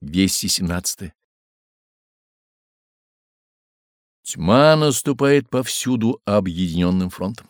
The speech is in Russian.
217. Тьма наступает повсюду объединенным фронтом.